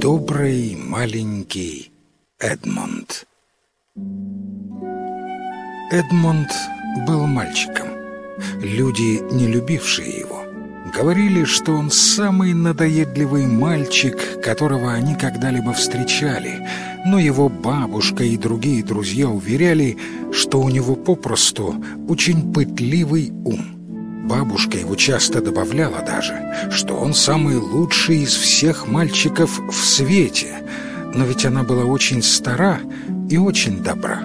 Добрый маленький Эдмонд Эдмонд был мальчиком. Люди, не любившие его, говорили, что он самый надоедливый мальчик, которого они когда-либо встречали, но его бабушка и другие друзья уверяли, что у него попросту очень пытливый ум. Бабушка его часто добавляла даже, что он самый лучший из всех мальчиков в свете, но ведь она была очень стара и очень добра.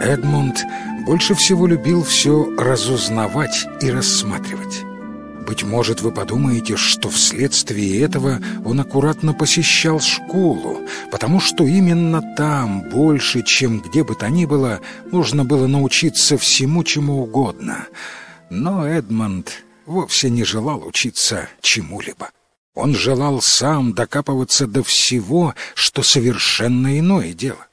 Эдмунд больше всего любил все разузнавать и рассматривать. Быть может, вы подумаете, что вследствие этого он аккуратно посещал школу, потому что именно там, больше, чем где бы то ни было, можно было научиться всему, чему угодно — но Эдмонд вовсе не желал учиться чему-либо. Он желал сам докапываться до всего, что совершенно иное дело.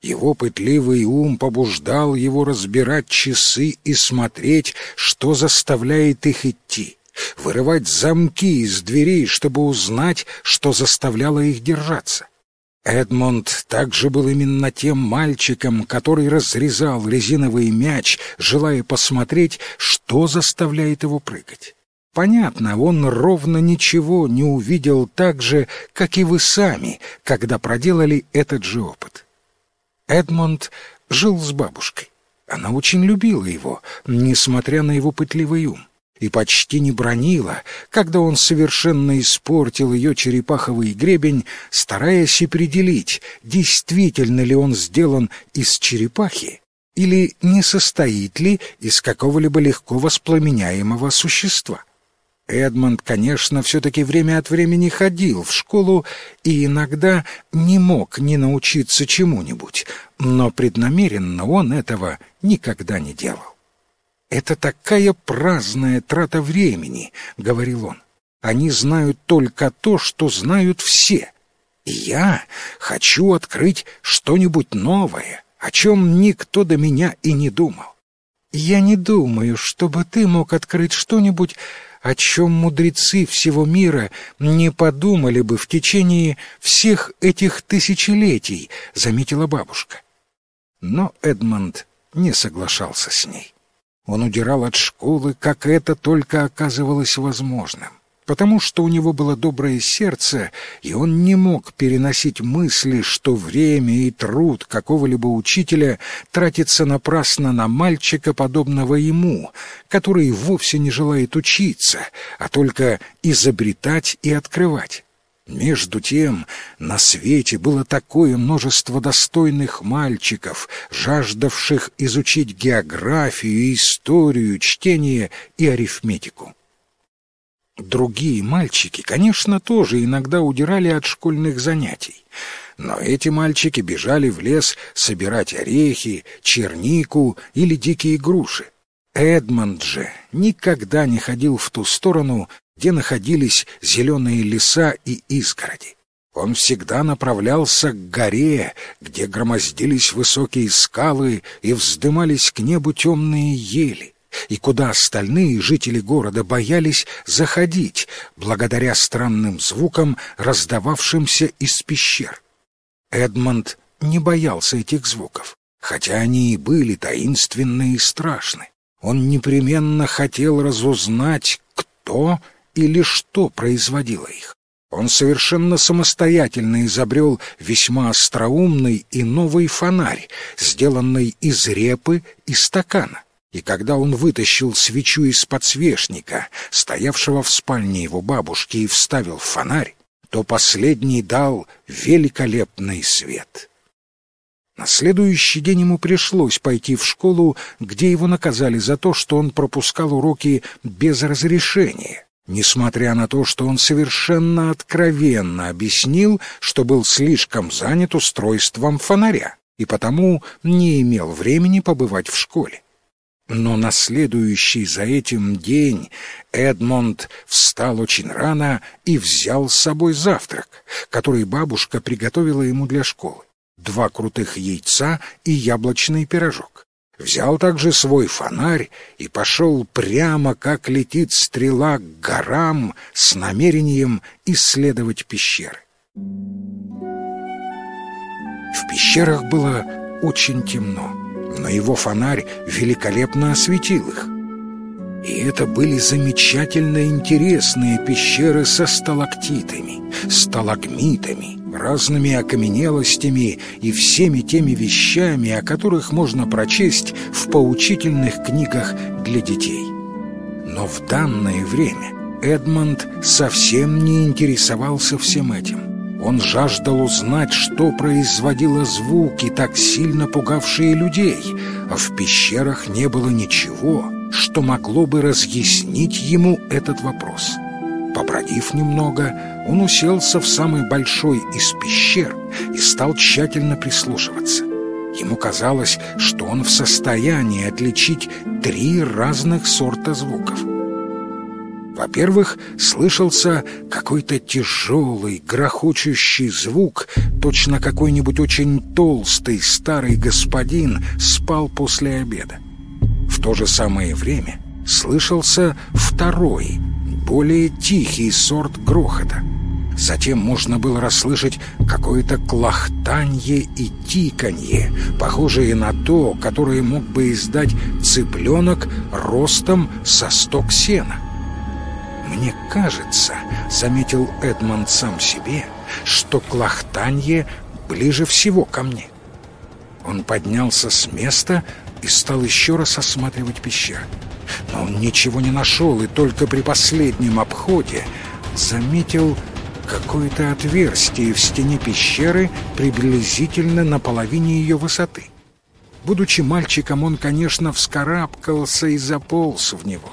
Его пытливый ум побуждал его разбирать часы и смотреть, что заставляет их идти, вырывать замки из дверей, чтобы узнать, что заставляло их держаться. Эдмонд также был именно тем мальчиком, который разрезал резиновый мяч, желая посмотреть, что заставляет его прыгать. Понятно, он ровно ничего не увидел так же, как и вы сами, когда проделали этот же опыт. Эдмонд жил с бабушкой. Она очень любила его, несмотря на его пытливый ум и почти не бронила, когда он совершенно испортил ее черепаховый гребень, стараясь определить, действительно ли он сделан из черепахи или не состоит ли из какого-либо легко воспламеняемого существа. Эдмонд, конечно, все-таки время от времени ходил в школу и иногда не мог не научиться чему-нибудь, но преднамеренно он этого никогда не делал. «Это такая праздная трата времени», — говорил он. «Они знают только то, что знают все. И я хочу открыть что-нибудь новое, о чем никто до меня и не думал. Я не думаю, чтобы ты мог открыть что-нибудь, о чем мудрецы всего мира не подумали бы в течение всех этих тысячелетий», — заметила бабушка. Но Эдмонд не соглашался с ней. Он удирал от школы, как это только оказывалось возможным, потому что у него было доброе сердце, и он не мог переносить мысли, что время и труд какого-либо учителя тратится напрасно на мальчика, подобного ему, который вовсе не желает учиться, а только изобретать и открывать. Между тем на свете было такое множество достойных мальчиков, жаждавших изучить географию, историю, чтение и арифметику. Другие мальчики, конечно, тоже иногда удирали от школьных занятий, но эти мальчики бежали в лес собирать орехи, чернику или дикие груши. Эдмонд же никогда не ходил в ту сторону, где находились зеленые леса и изгороди. Он всегда направлялся к горе, где громоздились высокие скалы и вздымались к небу темные ели, и куда остальные жители города боялись заходить, благодаря странным звукам, раздававшимся из пещер. Эдмонд не боялся этих звуков, хотя они и были таинственны и страшны. Он непременно хотел разузнать, кто или что производило их. Он совершенно самостоятельно изобрел весьма остроумный и новый фонарь, сделанный из репы и стакана. И когда он вытащил свечу из подсвечника, стоявшего в спальне его бабушки, и вставил фонарь, то последний дал великолепный свет. На следующий день ему пришлось пойти в школу, где его наказали за то, что он пропускал уроки без разрешения несмотря на то, что он совершенно откровенно объяснил, что был слишком занят устройством фонаря и потому не имел времени побывать в школе. Но на следующий за этим день Эдмонд встал очень рано и взял с собой завтрак, который бабушка приготовила ему для школы. два крутых яйца и яблочный пирожок. Взял также свой фонарь и пошел прямо, как летит стрела к горам с намерением исследовать пещеры. В пещерах было очень темно, но его фонарь великолепно осветил их. И это были замечательно интересные пещеры со сталактитами, сталагмитами, разными окаменелостями и всеми теми вещами, о которых можно прочесть в поучительных книгах для детей. Но в данное время Эдмонд совсем не интересовался всем этим. Он жаждал узнать, что производило звуки, так сильно пугавшие людей, а в пещерах не было ничего, что могло бы разъяснить ему этот вопрос. Побродив немного, он уселся в самый большой из пещер и стал тщательно прислушиваться. Ему казалось, что он в состоянии отличить три разных сорта звуков. Во-первых, слышался какой-то тяжелый, грохочущий звук, точно какой-нибудь очень толстый старый господин спал после обеда. В то же самое время слышался второй, более тихий сорт грохота. Затем можно было расслышать какое-то клохтанье и тиканье, похожее на то, которое мог бы издать цыпленок ростом со сток сена. «Мне кажется», — заметил Эдмонд сам себе, «что клохтанье ближе всего ко мне». Он поднялся с места и стал еще раз осматривать пещеру. Но он ничего не нашел, и только при последнем обходе заметил какое-то отверстие в стене пещеры приблизительно на половине ее высоты. Будучи мальчиком, он, конечно, вскарабкался и заполз в него.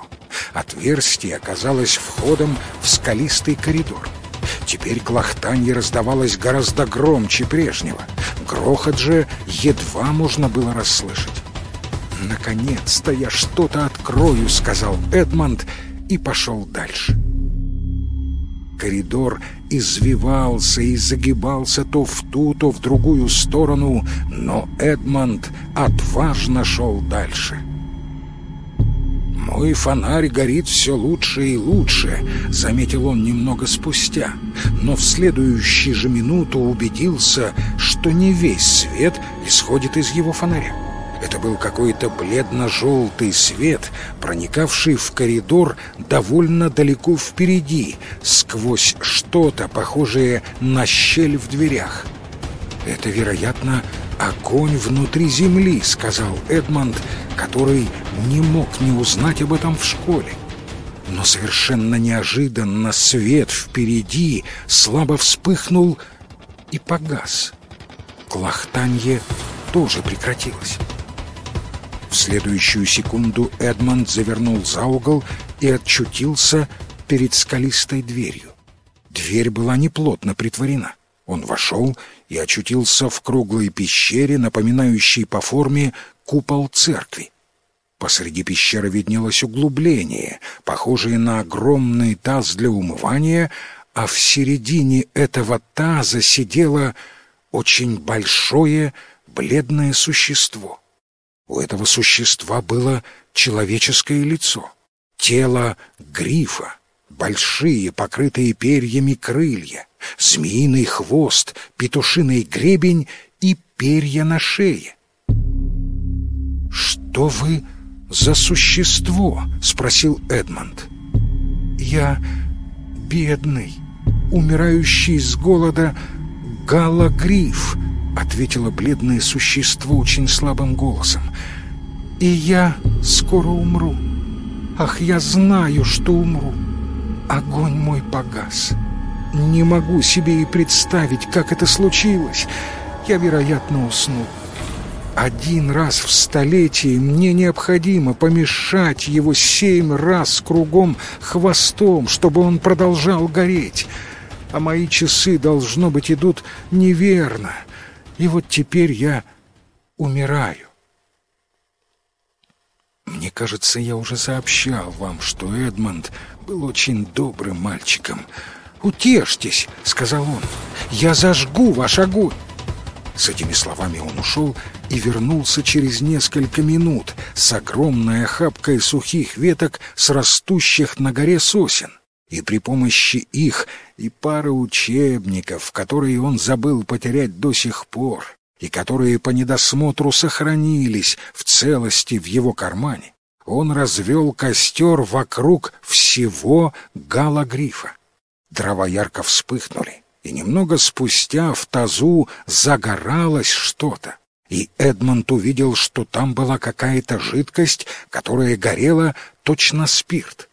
Отверстие оказалось входом в скалистый коридор. Теперь клохтанье раздавалось гораздо громче прежнего. Грохот же едва можно было расслышать. «Наконец-то я что-то открою», — сказал Эдмонд и пошел дальше. Коридор извивался и загибался то в ту, то в другую сторону, но Эдмонд отважно шел дальше. «Мой фонарь горит все лучше и лучше», — заметил он немного спустя, но в следующую же минуту убедился, что не весь свет исходит из его фонаря. Это был какой-то бледно-желтый свет, проникавший в коридор довольно далеко впереди, сквозь что-то похожее на щель в дверях. «Это, вероятно, огонь внутри земли», — сказал Эдмонд, который не мог не узнать об этом в школе. Но совершенно неожиданно свет впереди слабо вспыхнул и погас. Клахтанье тоже прекратилось. В следующую секунду Эдмонд завернул за угол и отчутился перед скалистой дверью. Дверь была неплотно притворена. Он вошел и очутился в круглой пещере, напоминающей по форме купол церкви. Посреди пещеры виднелось углубление, похожее на огромный таз для умывания, а в середине этого таза сидело очень большое бледное существо. У этого существа было человеческое лицо, тело грифа, большие, покрытые перьями крылья, змеиный хвост, петушиный гребень и перья на шее. «Что вы за существо?» — спросил Эдмонд. «Я бедный, умирающий с голода галагриф», — ответило бледное существо очень слабым голосом. «И я скоро умру. Ах, я знаю, что умру. Огонь мой погас. Не могу себе и представить, как это случилось. Я, вероятно, усну. Один раз в столетие мне необходимо помешать его семь раз кругом хвостом, чтобы он продолжал гореть. А мои часы, должно быть, идут неверно». И вот теперь я умираю. Мне кажется, я уже сообщал вам, что Эдмонд был очень добрым мальчиком. «Утешьтесь», — сказал он, — «я зажгу ваш огонь». С этими словами он ушел и вернулся через несколько минут с огромной охапкой сухих веток с растущих на горе сосен. И при помощи их и пары учебников, которые он забыл потерять до сих пор, и которые по недосмотру сохранились в целости в его кармане, он развел костер вокруг всего галагрифа. Дрова ярко вспыхнули, и немного спустя в тазу загоралось что-то. И Эдмонд увидел, что там была какая-то жидкость, которая горела точно спирт.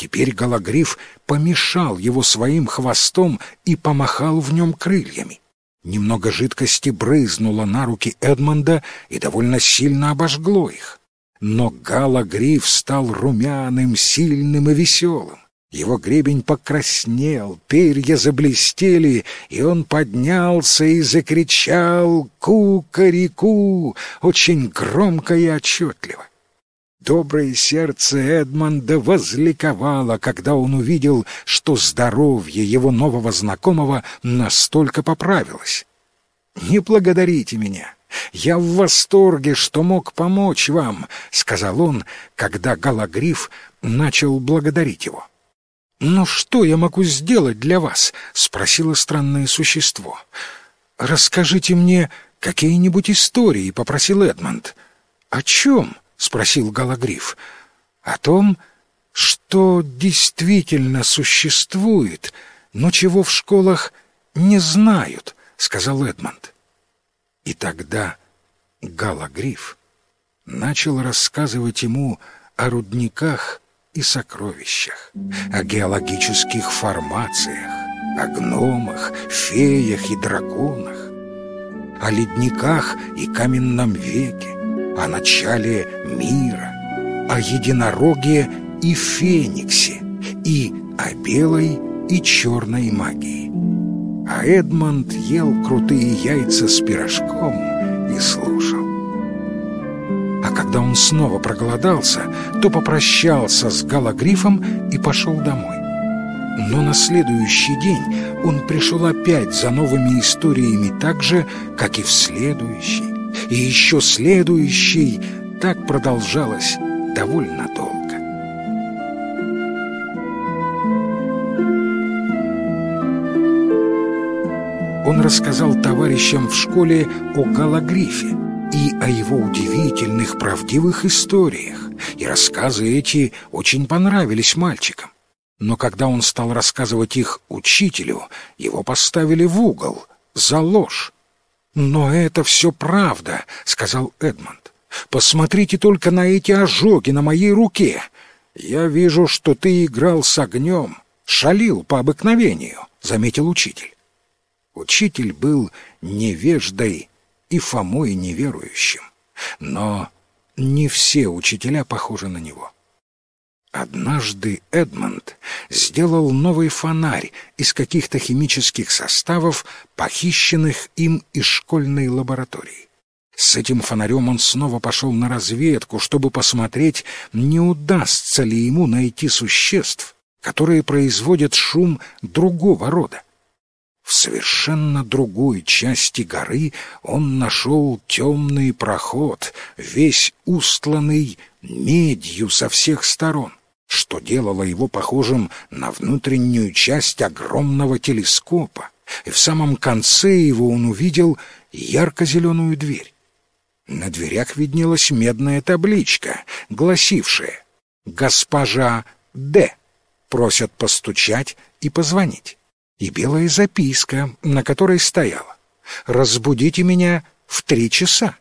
Теперь Галагриф помешал его своим хвостом и помахал в нем крыльями. Немного жидкости брызнуло на руки Эдмонда и довольно сильно обожгло их. Но Галагриф стал румяным, сильным и веселым. Его гребень покраснел, перья заблестели, и он поднялся и закричал «Ку-ка-ри-ку!» очень громко и отчетливо. Доброе сердце Эдмонда возликовало, когда он увидел, что здоровье его нового знакомого настолько поправилось. «Не благодарите меня. Я в восторге, что мог помочь вам», — сказал он, когда Галагриф начал благодарить его. «Но что я могу сделать для вас?» — спросило странное существо. «Расскажите мне какие-нибудь истории», — попросил Эдмонд. «О чем?» — спросил Галагриф. «О том, что действительно существует, но чего в школах не знают», — сказал Эдмонд. И тогда Галагриф начал рассказывать ему о рудниках и сокровищах, о геологических формациях, о гномах, феях и драконах, о ледниках и каменном веке, о начале мира, о единороге и фениксе, и о белой и черной магии. А Эдмонд ел крутые яйца с пирожком и слушал. А когда он снова проголодался, то попрощался с Галагрифом и пошел домой. Но на следующий день он пришел опять за новыми историями так же, как и в следующий и еще следующий. Так продолжалось довольно долго. Он рассказал товарищам в школе о Галагрифе и о его удивительных правдивых историях, и рассказы эти очень понравились мальчикам. Но когда он стал рассказывать их учителю, его поставили в угол за ложь. «Но это все правда», — сказал Эдмонд. «Посмотрите только на эти ожоги на моей руке. Я вижу, что ты играл с огнем, шалил по обыкновению», — заметил учитель. Учитель был невеждой и Фомой неверующим, но не все учителя похожи на него. Однажды Эдмонд сделал новый фонарь из каких-то химических составов, похищенных им из школьной лаборатории. С этим фонарем он снова пошел на разведку, чтобы посмотреть, не удастся ли ему найти существ, которые производят шум другого рода. В совершенно другой части горы он нашел темный проход, весь устланный медью со всех сторон что делало его похожим на внутреннюю часть огромного телескопа, и в самом конце его он увидел ярко-зеленую дверь. На дверях виднелась медная табличка, гласившая «Госпожа Д. просят постучать и позвонить», и белая записка, на которой стояла «Разбудите меня в три часа».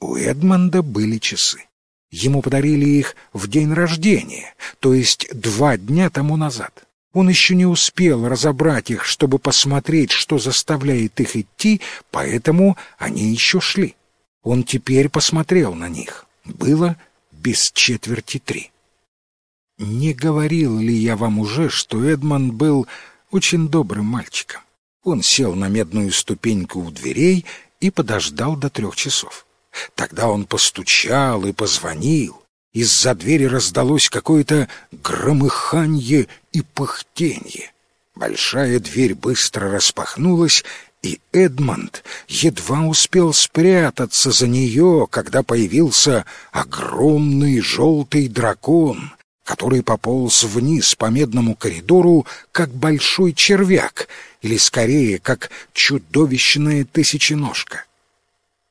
У Эдмонда были часы. Ему подарили их в день рождения, то есть два дня тому назад. Он еще не успел разобрать их, чтобы посмотреть, что заставляет их идти, поэтому они еще шли. Он теперь посмотрел на них. Было без четверти три. Не говорил ли я вам уже, что Эдман был очень добрым мальчиком? Он сел на медную ступеньку у дверей и подождал до трех часов. Тогда он постучал и позвонил. Из-за двери раздалось какое-то громыханье и пыхтенье. Большая дверь быстро распахнулась, И Эдмонд едва успел спрятаться за нее, когда появился огромный желтый дракон, который пополз вниз по медному коридору, как большой червяк, или скорее, как чудовищная тысяченожка.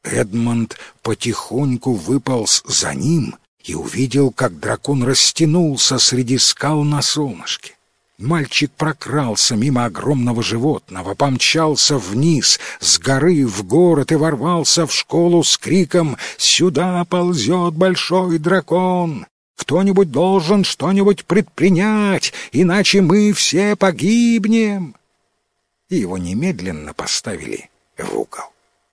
Эдмонд потихоньку выполз за ним и увидел, как дракон растянулся среди скал на солнышке. Мальчик прокрался мимо огромного животного, помчался вниз с горы в город и ворвался в школу с криком «Сюда ползет большой дракон! Кто-нибудь должен что-нибудь предпринять, иначе мы все погибнем!» И его немедленно поставили в угол.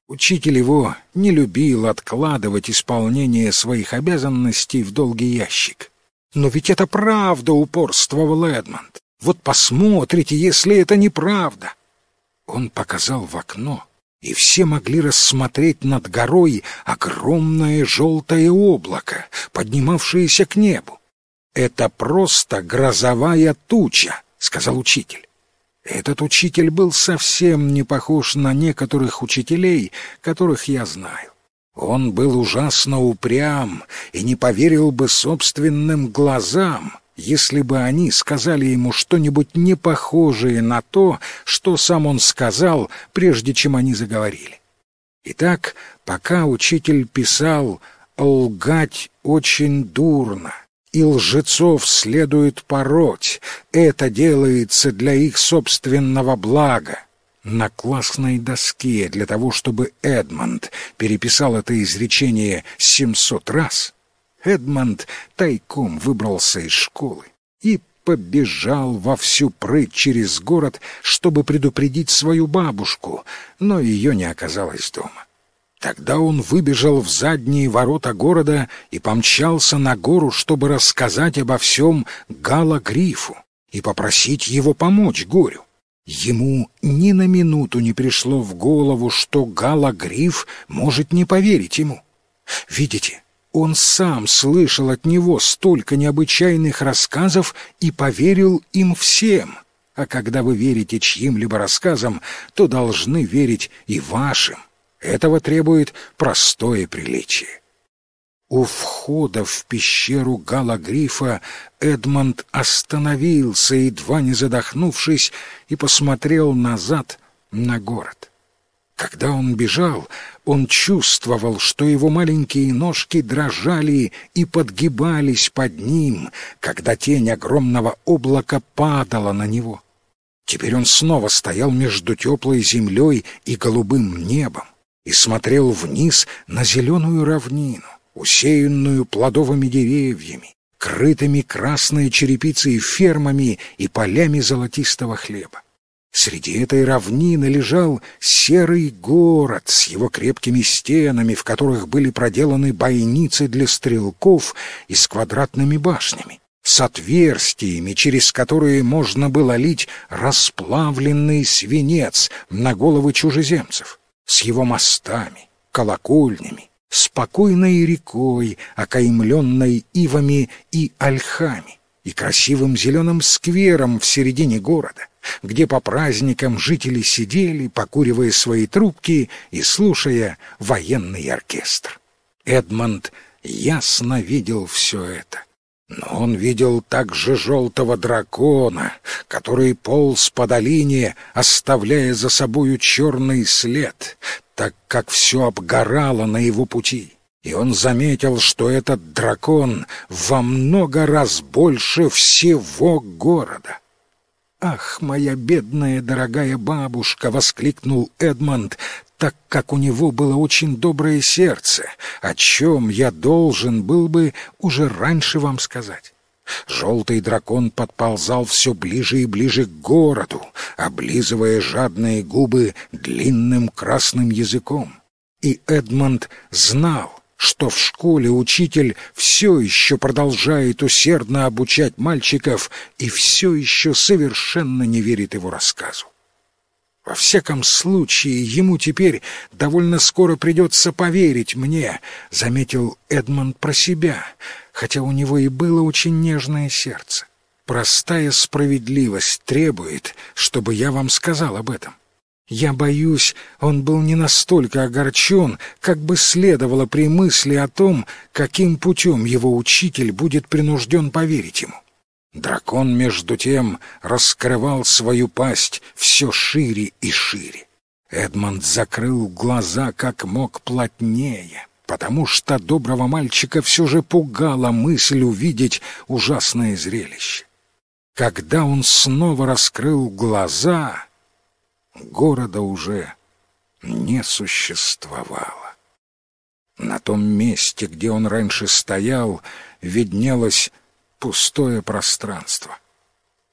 Учитель его не любил откладывать исполнение своих обязанностей в долгий ящик. «Но ведь это правда!» — упорствовал Эдмонд. Вот посмотрите, если это неправда. Он показал в окно, и все могли рассмотреть над горой огромное желтое облако, поднимавшееся к небу. «Это просто грозовая туча», — сказал учитель. Этот учитель был совсем не похож на некоторых учителей, которых я знаю. Он был ужасно упрям и не поверил бы собственным глазам, если бы они сказали ему что-нибудь не похожее на то, что сам он сказал, прежде чем они заговорили. Итак, пока учитель писал «лгать очень дурно», и лжецов следует пороть, это делается для их собственного блага. На классной доске для того, чтобы Эдмонд переписал это изречение семьсот раз — Эдмонд тайком выбрался из школы и побежал во всю прыть через город, чтобы предупредить свою бабушку, но ее не оказалось дома. Тогда он выбежал в задние ворота города и помчался на гору, чтобы рассказать обо всем Гала Грифу и попросить его помочь горю. Ему ни на минуту не пришло в голову, что Гала Гриф может не поверить ему. Видите, он сам слышал от него столько необычайных рассказов и поверил им всем. А когда вы верите чьим-либо рассказам, то должны верить и вашим. Этого требует простое приличие. У входа в пещеру Галагрифа Эдмонд остановился, едва не задохнувшись, и посмотрел назад на город. Когда он бежал, он чувствовал, что его маленькие ножки дрожали и подгибались под ним, когда тень огромного облака падала на него. Теперь он снова стоял между теплой землей и голубым небом и смотрел вниз на зеленую равнину, усеянную плодовыми деревьями, крытыми красной черепицей фермами и полями золотистого хлеба. Среди этой равнины лежал серый город с его крепкими стенами, в которых были проделаны бойницы для стрелков и с квадратными башнями, с отверстиями, через которые можно было лить расплавленный свинец на головы чужеземцев, с его мостами, колокольнями, спокойной рекой, окаймленной ивами и ольхами, и красивым зеленым сквером в середине города — где по праздникам жители сидели, покуривая свои трубки и слушая военный оркестр. Эдмонд ясно видел все это. Но он видел также желтого дракона, который полз по долине, оставляя за собою черный след, так как все обгорало на его пути. И он заметил, что этот дракон во много раз больше всего города. «Ах, моя бедная дорогая бабушка!» — воскликнул Эдмонд, так как у него было очень доброе сердце, о чем я должен был бы уже раньше вам сказать. Желтый дракон подползал все ближе и ближе к городу, облизывая жадные губы длинным красным языком. И Эдмонд знал, что в школе учитель все еще продолжает усердно обучать мальчиков и все еще совершенно не верит его рассказу. Во всяком случае, ему теперь довольно скоро придется поверить мне, — заметил Эдмонд про себя, хотя у него и было очень нежное сердце. Простая справедливость требует, чтобы я вам сказал об этом. Я боюсь, он был не настолько огорчен, как бы следовало при мысли о том, каким путем его учитель будет принужден поверить ему. Дракон, между тем, раскрывал свою пасть все шире и шире. Эдмонд закрыл глаза как мог плотнее, потому что доброго мальчика все же пугала мысль увидеть ужасное зрелище. Когда он снова раскрыл глаза, города уже не существовало. На том месте, где он раньше стоял, виднелось пустое пространство.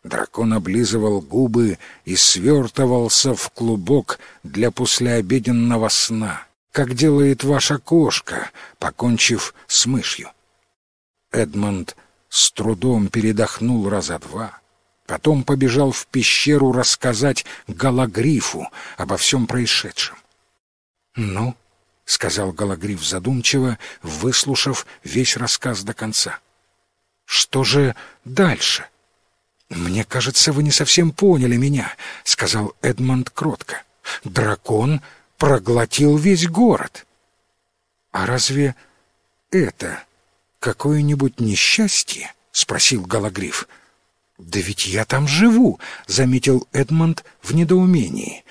Дракон облизывал губы и свертывался в клубок для послеобеденного сна, как делает ваша кошка, покончив с мышью. Эдмонд с трудом передохнул раза два, потом побежал в пещеру рассказать Галагрифу обо всем происшедшем. «Ну?» — сказал Галагриф задумчиво, выслушав весь рассказ до конца. Что же дальше? Мне кажется, вы не совсем поняли меня, сказал Эдмонд кротко. Дракон проглотил весь город. А разве это какое-нибудь несчастье? спросил Галагриф. Да ведь я там живу, заметил Эдмонд в недоумении.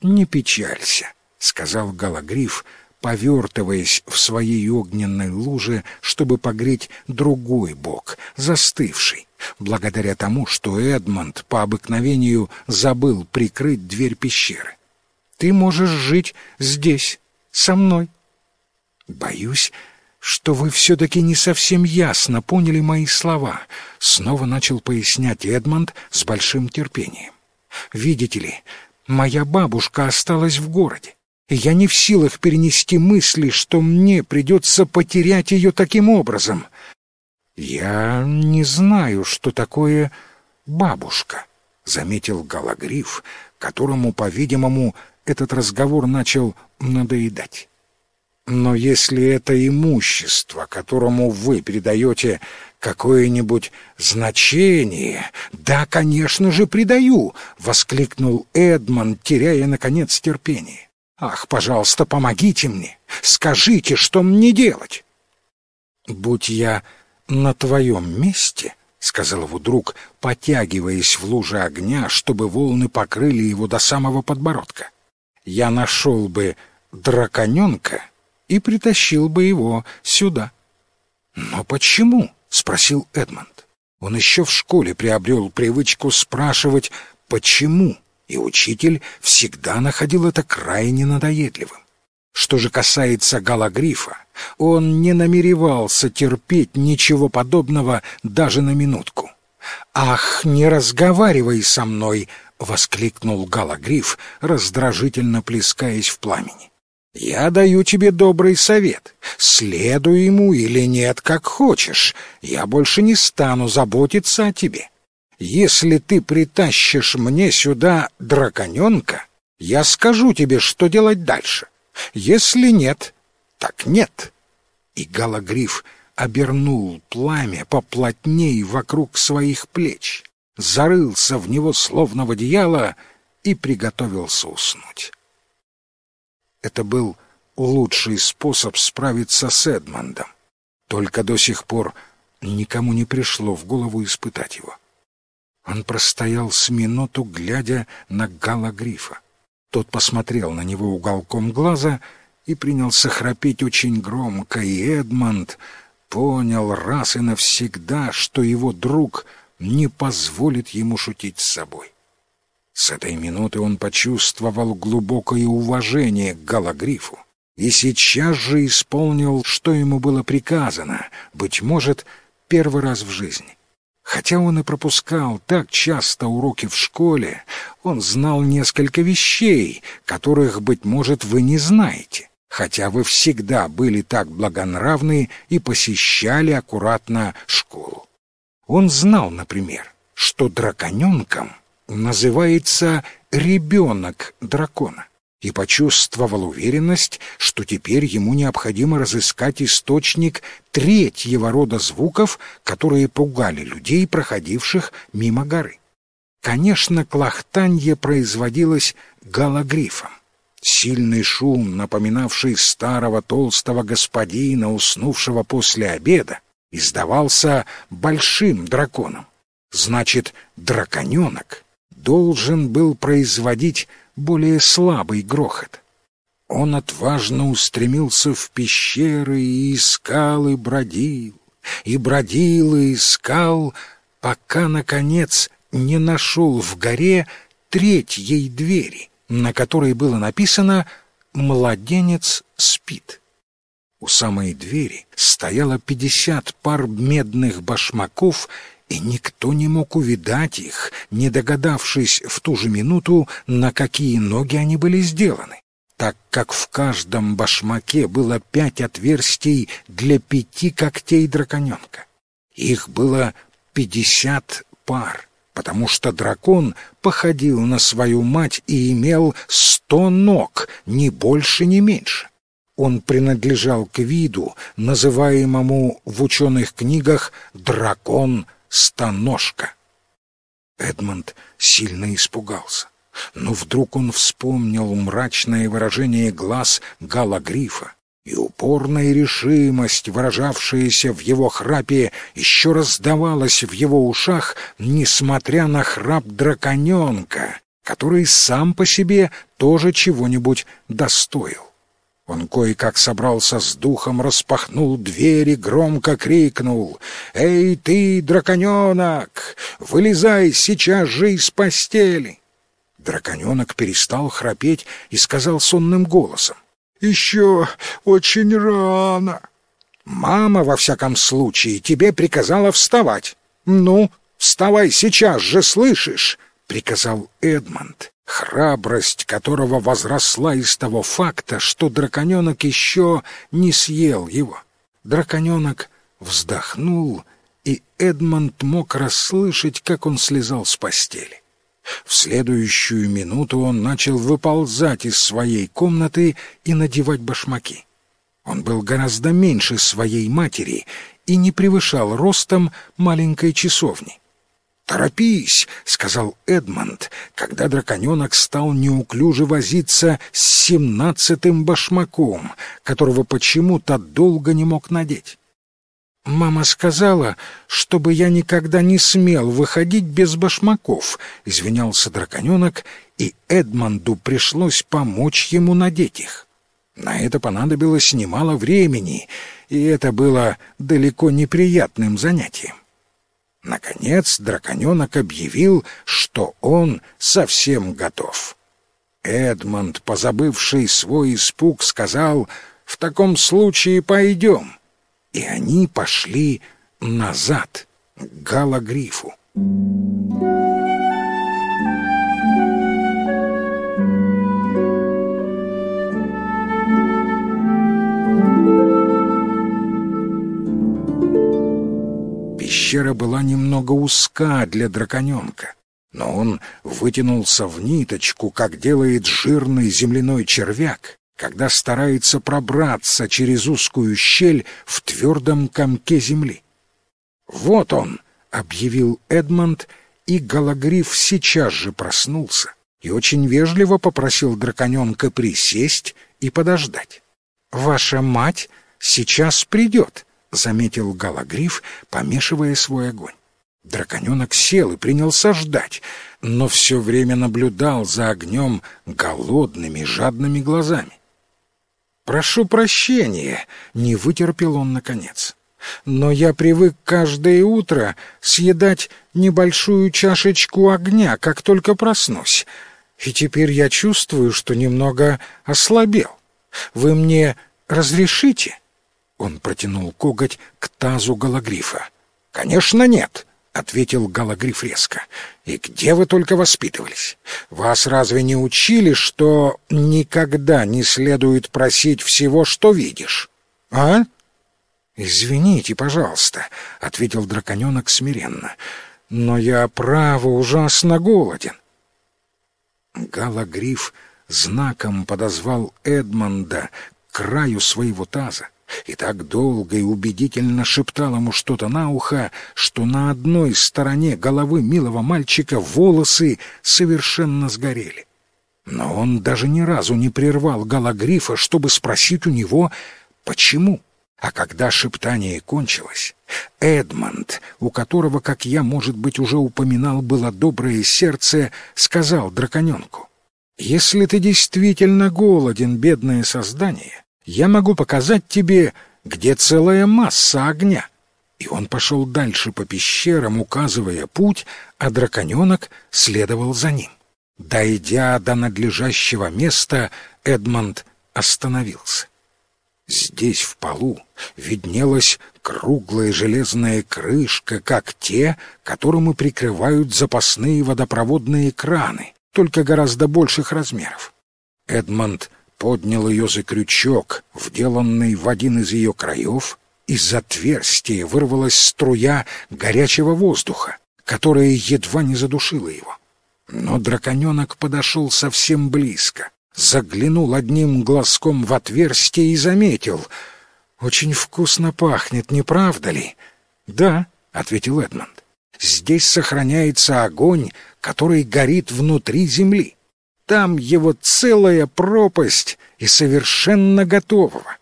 Не печалься, сказал Галагриф повертываясь в своей огненной луже, чтобы погреть другой бок, застывший, благодаря тому, что Эдмонд по обыкновению забыл прикрыть дверь пещеры. «Ты можешь жить здесь, со мной». «Боюсь, что вы все-таки не совсем ясно поняли мои слова», — снова начал пояснять Эдмонд с большим терпением. «Видите ли, моя бабушка осталась в городе я не в силах перенести мысли, что мне придется потерять ее таким образом. Я не знаю, что такое бабушка, — заметил Галагриф, которому, по-видимому, этот разговор начал надоедать. Но если это имущество, которому вы передаете какое-нибудь значение, да, конечно же, придаю, — воскликнул Эдмон, теряя, наконец, терпение. Ах, пожалуйста, помогите мне. Скажите, что мне делать? Будь я на твоем месте, — сказал его друг, потягиваясь в луже огня, чтобы волны покрыли его до самого подбородка. Я нашел бы драконенка и притащил бы его сюда. «Но почему?» — спросил Эдмонд. Он еще в школе приобрел привычку спрашивать «почему?», и учитель всегда находил это крайне надоедливым. Что же касается Галагрифа, он не намеревался терпеть ничего подобного даже на минутку. «Ах, не разговаривай со мной!» — воскликнул Галагриф, раздражительно плескаясь в пламени. «Я даю тебе добрый совет. Следуй ему или нет, как хочешь. Я больше не стану заботиться о тебе. Если ты притащишь мне сюда драконенка, я скажу тебе, что делать дальше. Если нет, так нет. И Галагриф обернул пламя поплотней вокруг своих плеч, зарылся в него словно в одеяло и приготовился уснуть. Это был лучший способ справиться с Эдмондом. Только до сих пор никому не пришло в голову испытать его. Он простоял с минуту, глядя на Галагрифа. Тот посмотрел на него уголком глаза и принялся храпеть очень громко, и Эдмонд понял раз и навсегда, что его друг не позволит ему шутить с собой. С этой минуты он почувствовал глубокое уважение к Галагрифу и сейчас же исполнил, что ему было приказано, быть может, первый раз в жизни. Хотя он и пропускал так часто уроки в школе, он знал несколько вещей, которых, быть может, вы не знаете, хотя вы всегда были так благонравны и посещали аккуратно школу. Он знал, например, что драконенком называется ребенок дракона и почувствовал уверенность, что теперь ему необходимо разыскать источник третьего рода звуков, которые пугали людей, проходивших мимо горы. Конечно, клохтанье производилось галагрифом. Сильный шум, напоминавший старого толстого господина, уснувшего после обеда, издавался большим драконом. Значит, драконенок должен был производить более слабый грохот. Он отважно устремился в пещеры и искал и бродил, и бродил и искал, пока, наконец, не нашел в горе третьей двери, на которой было написано «Младенец спит». У самой двери стояло пятьдесят пар медных башмаков, и никто не мог увидать их, не догадавшись в ту же минуту, на какие ноги они были сделаны, так как в каждом башмаке было пять отверстий для пяти когтей драконенка. Их было пятьдесят пар потому что дракон походил на свою мать и имел сто ног, ни больше, ни меньше. Он принадлежал к виду, называемому в ученых книгах «дракон-станожка». Эдмонд сильно испугался, но вдруг он вспомнил мрачное выражение глаз Галагрифа и упорная решимость, выражавшаяся в его храпе, еще раздавалась в его ушах, несмотря на храп драконенка, который сам по себе тоже чего-нибудь достоил. Он кое-как собрался с духом, распахнул двери, громко крикнул «Эй ты, драконенок, вылезай сейчас же из постели!» Драконенок перестал храпеть и сказал сонным голосом еще очень рано. Мама, во всяком случае, тебе приказала вставать. Ну, вставай сейчас же, слышишь? Приказал Эдмонд, храбрость которого возросла из того факта, что драконенок еще не съел его. Драконенок вздохнул, и Эдмонд мог расслышать, как он слезал с постели. В следующую минуту он начал выползать из своей комнаты и надевать башмаки. Он был гораздо меньше своей матери и не превышал ростом маленькой часовни. «Торопись!» — сказал Эдмонд, когда драконенок стал неуклюже возиться с семнадцатым башмаком, которого почему-то долго не мог надеть. «Мама сказала, чтобы я никогда не смел выходить без башмаков», — извинялся драконенок, и Эдмонду пришлось помочь ему надеть их. На это понадобилось немало времени, и это было далеко неприятным занятием. Наконец драконенок объявил, что он совсем готов. Эдмонд, позабывший свой испуг, сказал, «В таком случае пойдем» и они пошли назад, к Галагрифу. Пещера была немного узка для драконенка, но он вытянулся в ниточку, как делает жирный земляной червяк, когда старается пробраться через узкую щель в твердом комке земли. «Вот он!» — объявил Эдмонд, и Галагриф сейчас же проснулся и очень вежливо попросил драконенка присесть и подождать. «Ваша мать сейчас придет», — заметил Галагриф, помешивая свой огонь. Драконенок сел и принялся ждать, но все время наблюдал за огнем голодными, жадными глазами. «Прошу прощения», — не вытерпел он наконец. «Но я привык каждое утро съедать небольшую чашечку огня, как только проснусь, и теперь я чувствую, что немного ослабел. Вы мне разрешите?» Он протянул коготь к тазу гологрифа. «Конечно нет», — ответил Галагриф резко. «И где вы только воспитывались? Вас разве не учили, что никогда не следует просить всего, что видишь? А?» «Извините, пожалуйста», — ответил драконенок смиренно. «Но я, право, ужасно голоден». Галагриф знаком подозвал Эдмонда к краю своего таза и так долго и убедительно шептал ему что-то на ухо, что на одной стороне головы милого мальчика волосы совершенно сгорели. Но он даже ни разу не прервал Галагрифа, чтобы спросить у него, почему. А когда шептание кончилось, Эдмонд, у которого, как я, может быть, уже упоминал, было доброе сердце, сказал драконенку, «Если ты действительно голоден, бедное создание, я могу показать тебе, где целая масса огня». И он пошел дальше по пещерам, указывая путь, а драконенок следовал за ним. Дойдя до надлежащего места, Эдмонд остановился. Здесь, в полу, виднелась круглая железная крышка, как те, которыми прикрывают запасные водопроводные краны, только гораздо больших размеров. Эдмонд поднял ее за крючок, вделанный в один из ее краев, из отверстия вырвалась струя горячего воздуха, которая едва не задушила его. Но драконенок подошел совсем близко, заглянул одним глазком в отверстие и заметил. «Очень вкусно пахнет, не правда ли?» «Да», — ответил Эдмонд. «Здесь сохраняется огонь, который горит внутри земли. Там его целая пропасть и совершенно готового.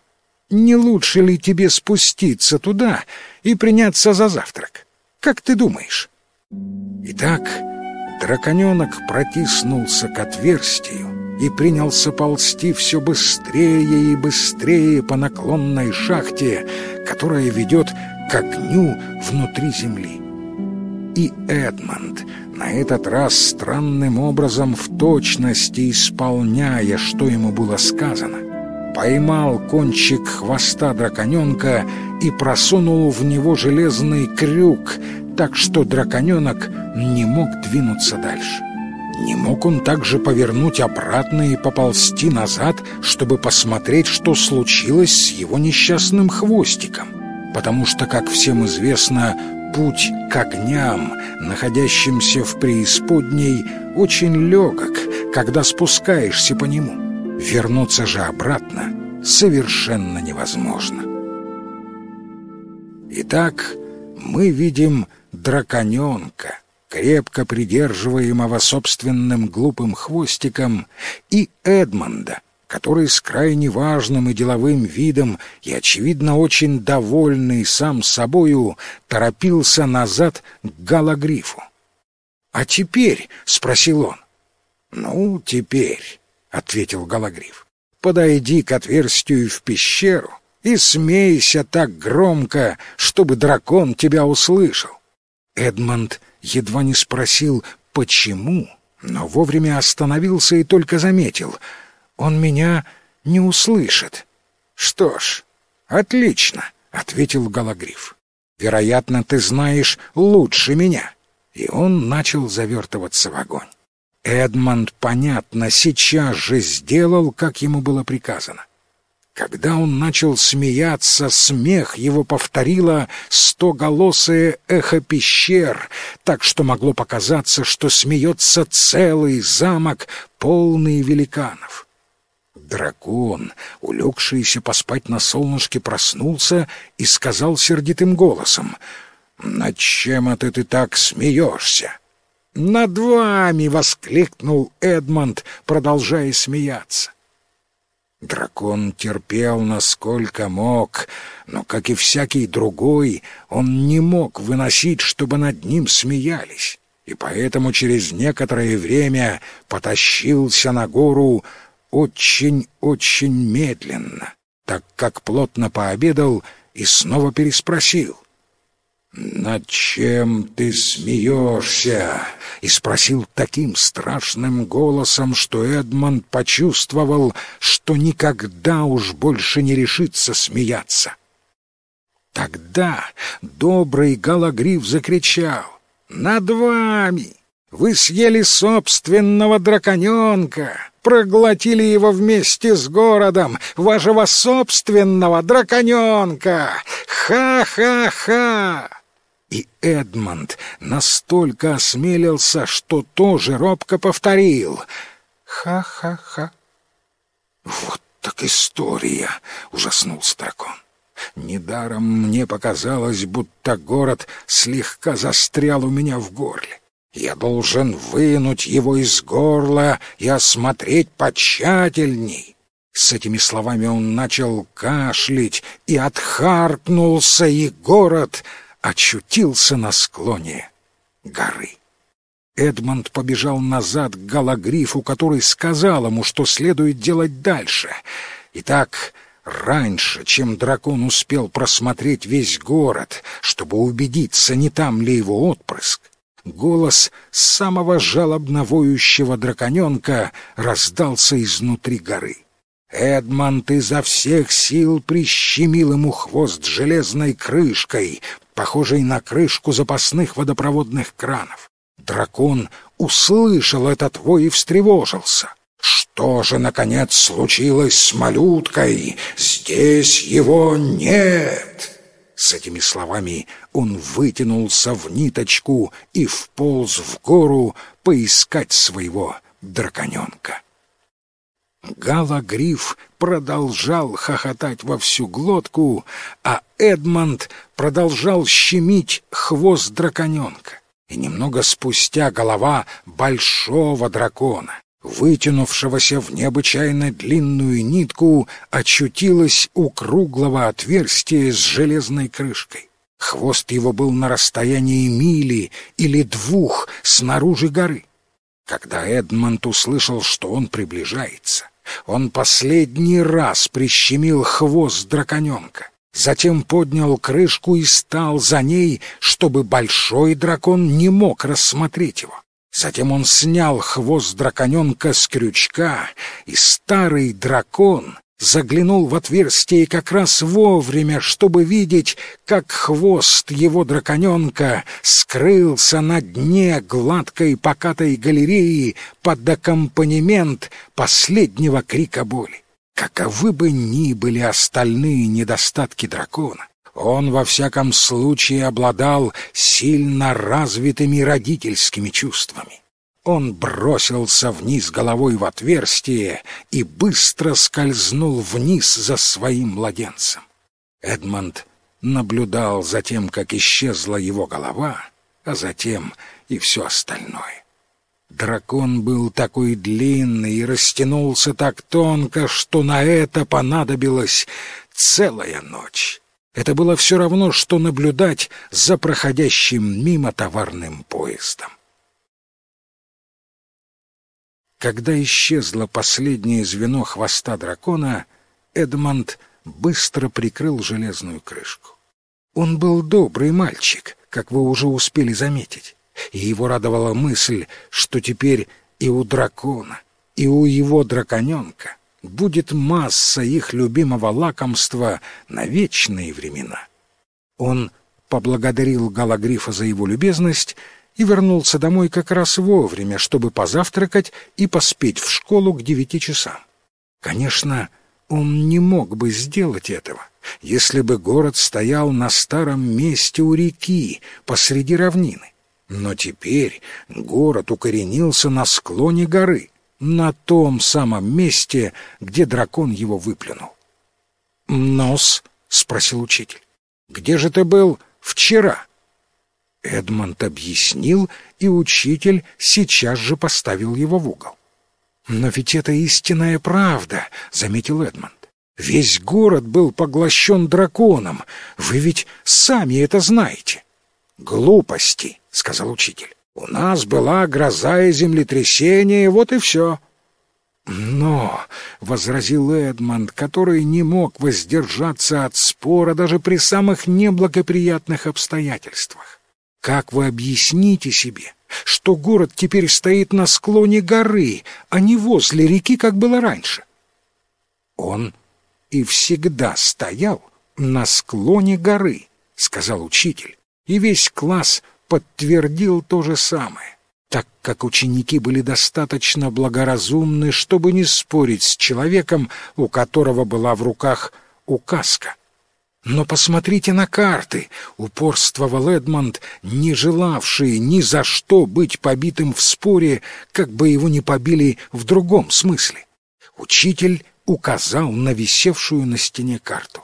Не лучше ли тебе спуститься туда и приняться за завтрак? Как ты думаешь?» Итак, драконенок протиснулся к отверстию, и принялся ползти все быстрее и быстрее по наклонной шахте, которая ведет к огню внутри земли. И Эдмонд, на этот раз странным образом в точности исполняя, что ему было сказано, поймал кончик хвоста драконенка и просунул в него железный крюк, так что драконенок не мог двинуться дальше. Не мог он также повернуть обратно и поползти назад, чтобы посмотреть, что случилось с его несчастным хвостиком. Потому что, как всем известно, путь к огням, находящимся в преисподней, очень легок, когда спускаешься по нему. Вернуться же обратно совершенно невозможно. Итак, мы видим драконенка, крепко придерживаемого собственным глупым хвостиком, и Эдмонда, который с крайне важным и деловым видом и, очевидно, очень довольный сам собою, торопился назад к Галагрифу. «А теперь?» — спросил он. «Ну, теперь», — ответил Галагриф, — «подойди к отверстию в пещеру и смейся так громко, чтобы дракон тебя услышал». Эдмонд едва не спросил «почему?», но вовремя остановился и только заметил «он меня не услышит». «Что ж, отлично», — ответил Галагриф. «Вероятно, ты знаешь лучше меня». И он начал завертываться в огонь. Эдмонд, понятно, сейчас же сделал, как ему было приказано. Когда он начал смеяться, смех его повторило стоголосое эхо пещер, так что могло показаться, что смеется целый замок, полный великанов. Дракон, улегшийся поспать на солнышке, проснулся и сказал сердитым голосом, «Над чем это ты так смеешься?» «Над вами!» — воскликнул Эдмонд, продолжая смеяться. Дракон терпел насколько мог, но, как и всякий другой, он не мог выносить, чтобы над ним смеялись, и поэтому через некоторое время потащился на гору очень-очень медленно, так как плотно пообедал и снова переспросил. «Над чем ты смеешься?» и спросил таким страшным голосом, что Эдмонд почувствовал, что никогда уж больше не решится смеяться. Тогда добрый Галагриф закричал «Над вами! Вы съели собственного драконенка!» Проглотили его вместе с городом, вашего собственного драконенка! Ха-ха-ха!» И Эдмонд настолько осмелился, что тоже робко повторил «Ха-ха-ха». «Вот так история!» — ужаснулся дракон. Недаром мне показалось, будто город слегка застрял у меня в горле. Я должен вынуть его из горла и осмотреть потщательней. С этими словами он начал кашлять и отхаркнулся, и город очутился на склоне горы. Эдмонд побежал назад к Галагрифу, который сказал ему, что следует делать дальше. Итак, раньше, чем дракон успел просмотреть весь город, чтобы убедиться, не там ли его отпрыск, голос самого жалобно воющего драконенка раздался изнутри горы. Эдмонд изо всех сил прищемил ему хвост железной крышкой, похожей на крышку запасных водопроводных кранов. Дракон услышал этот вой и встревожился. Что же, наконец, случилось с малюткой? Здесь его нет. С этими словами он вытянулся в ниточку и вполз в гору поискать своего драконенка. Гала-гриф продолжал хохотать во всю глотку, а Эдмонд продолжал щемить хвост драконенка. И немного спустя голова большого дракона, вытянувшегося в необычайно длинную нитку, очутилась у круглого отверстия с железной крышкой. Хвост его был на расстоянии мили или двух снаружи горы. Когда Эдмонд услышал, что он приближается, он последний раз прищемил хвост драконенка, затем поднял крышку и стал за ней, чтобы большой дракон не мог рассмотреть его. Затем он снял хвост драконенка с крючка, и старый дракон заглянул в отверстие как раз вовремя, чтобы видеть, как хвост его драконенка скрылся на дне гладкой покатой галереи под аккомпанемент последнего крика боли. Каковы бы ни были остальные недостатки дракона, он во всяком случае обладал сильно развитыми родительскими чувствами. Он бросился вниз головой в отверстие и быстро скользнул вниз за своим младенцем. Эдмонд наблюдал за тем, как исчезла его голова, а затем и все остальное. Дракон был такой длинный и растянулся так тонко, что на это понадобилась целая ночь. Это было все равно, что наблюдать за проходящим мимо товарным поездом. Когда исчезло последнее звено хвоста дракона, Эдмонд быстро прикрыл железную крышку. Он был добрый мальчик, как вы уже успели заметить, и его радовала мысль, что теперь и у дракона, и у его драконенка будет масса их любимого лакомства на вечные времена. Он поблагодарил Галагрифа за его любезность и вернулся домой как раз вовремя, чтобы позавтракать и поспеть в школу к девяти часам. Конечно, он не мог бы сделать этого, если бы город стоял на старом месте у реки посреди равнины. Но теперь город укоренился на склоне горы, на том самом месте, где дракон его выплюнул. «Нос?» — спросил учитель. «Где же ты был вчера?» Эдмонд объяснил, и учитель сейчас же поставил его в угол. «Но ведь это истинная правда», — заметил Эдмонд. «Весь город был поглощен драконом. Вы ведь сами это знаете». «Глупости», — сказал учитель. «У нас была гроза и землетрясение, вот и все». «Но», — возразил Эдмонд, который не мог воздержаться от спора даже при самых неблагоприятных обстоятельствах, как вы объясните себе, что город теперь стоит на склоне горы, а не возле реки, как было раньше? Он и всегда стоял на склоне горы, сказал учитель, и весь класс подтвердил то же самое, так как ученики были достаточно благоразумны, чтобы не спорить с человеком, у которого была в руках указка. «Но посмотрите на карты!» — упорствовал Эдмонд, не желавший ни за что быть побитым в споре, как бы его не побили в другом смысле. Учитель указал на висевшую на стене карту.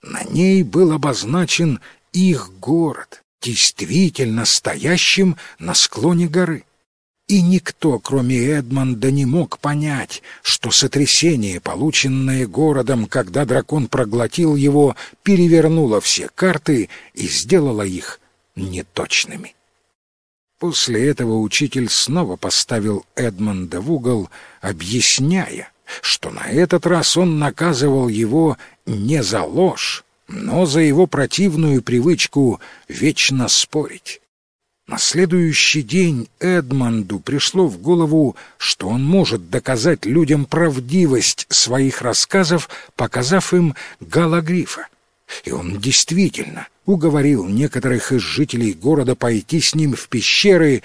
На ней был обозначен их город, действительно стоящим на склоне горы. И никто, кроме Эдмонда, не мог понять, что сотрясение, полученное городом, когда дракон проглотил его, перевернуло все карты и сделало их неточными. После этого учитель снова поставил Эдмонда в угол, объясняя, что на этот раз он наказывал его не за ложь, но за его противную привычку вечно спорить. На следующий день Эдмонду пришло в голову, что он может доказать людям правдивость своих рассказов, показав им галагрифа. И он действительно уговорил некоторых из жителей города пойти с ним в пещеры,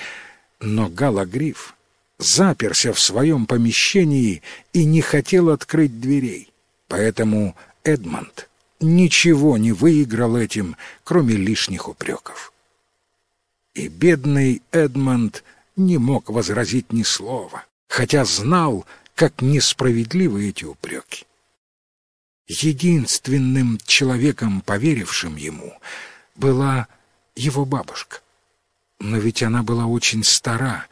но галагриф заперся в своем помещении и не хотел открыть дверей. Поэтому Эдмонд ничего не выиграл этим, кроме лишних упреков. И бедный Эдмонд не мог возразить ни слова, хотя знал, как несправедливы эти упреки. Единственным человеком, поверившим ему, была его бабушка. Но ведь она была очень стара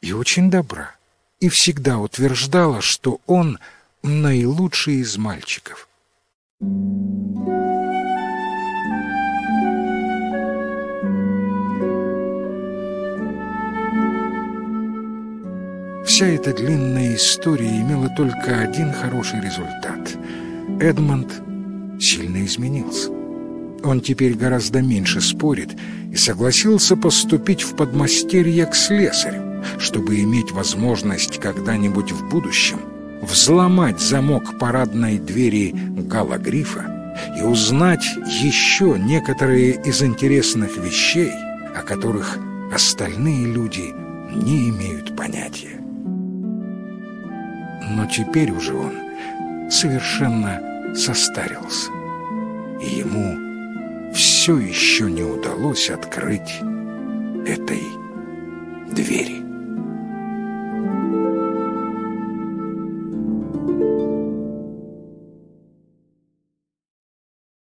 и очень добра, и всегда утверждала, что он наилучший из мальчиков. Вся эта длинная история имела только один хороший результат. Эдмонд сильно изменился. Он теперь гораздо меньше спорит и согласился поступить в подмастерье к слесарю, чтобы иметь возможность когда-нибудь в будущем взломать замок парадной двери Галагрифа и узнать еще некоторые из интересных вещей, о которых остальные люди не имеют понятия. Но теперь уже он совершенно состарился, и ему все еще не удалось открыть этой двери.